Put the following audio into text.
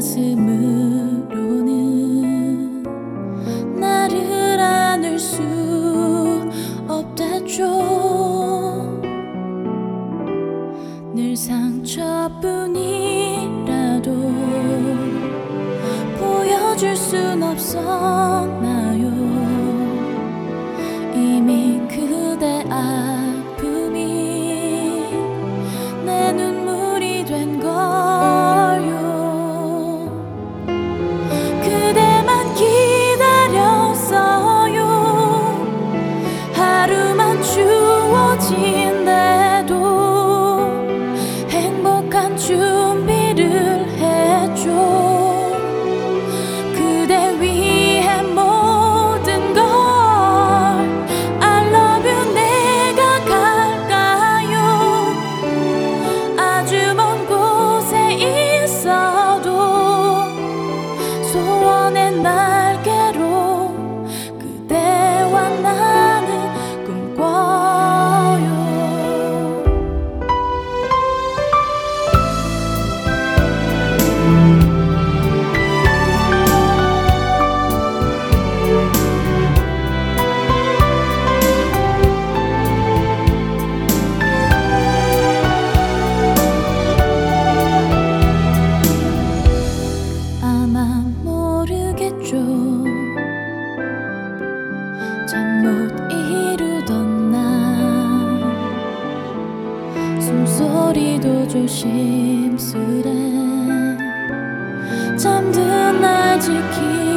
가슴으로는 나를 안을 수 없다죠. 늘 상처뿐이라도 보여줄 순 없었나 잠못 이루던 날 숨소리도 조심스레. 잠든 날 지키